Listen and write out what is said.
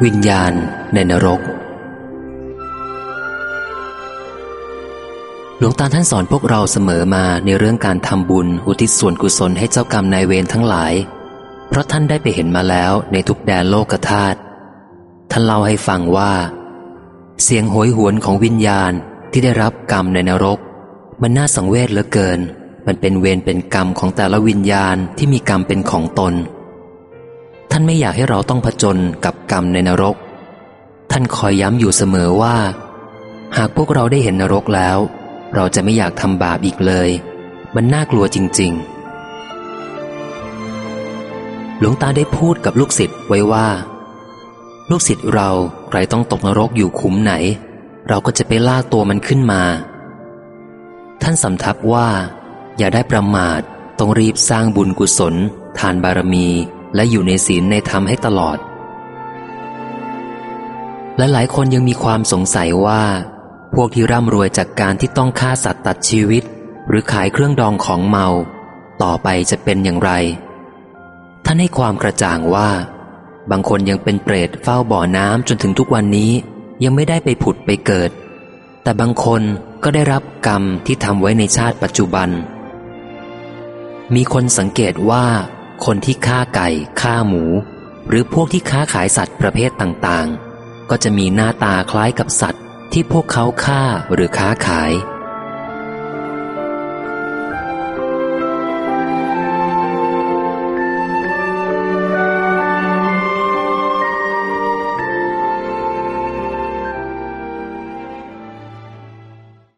วิญญาณในนรก หลวงตาท่านสอนพวกเราเสมอมาในเรื่องการทำบุญอุทิศส่วนกุศลให้เจ้ากรรมนายเวรทั้งหลาย เพราะท่านได้ไปเห็นมาแล้วในทุกแดนโลกธาตุท่านเล่าให้ฟังว่า เสียงโหยหวนของวิญญาณที่ได้รับกรรมในนรก มันน่าสังเวชเหลือเกิน มันเป็นเวรเป็นกรรมของแต่ละวิญญาณที่มีกรรมเป็นของตน ท่านไม่อยากให้เราต้องผจญกับกรรมในนรก ท่านคอยย้ำอยู่เสมอว่า หากพวกเราได้เห็นนรกแล้ว เราจะไม่อยากทำบาปอีกเลย มันน่ากลัวจริง ๆ หลวงตาได้พูดกับลูกศิษย์ไว้ว่า ลูกศิษย์เราใครต้องตกนรกอยู่คุ้มไหน เราก็จะไปลากตัวมันขึ้นมา ท่านสำทับว่า อย่าได้ประมาทต้องรีบสร้างบุญกุศล ทานบารมี และอยู่ในศีลในธรรมให้ตลอด และหลายคนยังมีความสงสัยว่า พวกที่ร่ำรวยจากการที่ต้องฆ่าสัตว์ตัดชีวิต หรือขายเครื่องดองของเมา ต่อไปจะเป็นอย่างไร ท่านให้ความกระจ่างว่า บางคนยังเป็นเปรตเฝ้าบ่อน้ำจนถึงทุกวันนี้ยังไม่ได้ไปผุดไปเกิด แต่บางคนก็ได้รับกรรมที่ทำไว้ในชาติปัจจุบัน มีคนสังเกตว่า คนที่ฆ่าไก่ฆ่าหมู หรือพวกที่ค้าขายสัตว์ประเภทต่างๆ ก็จะมีหน้าตาคล้ายกับสัตว์ที่พวกเขาฆ่าหรือค้าขาย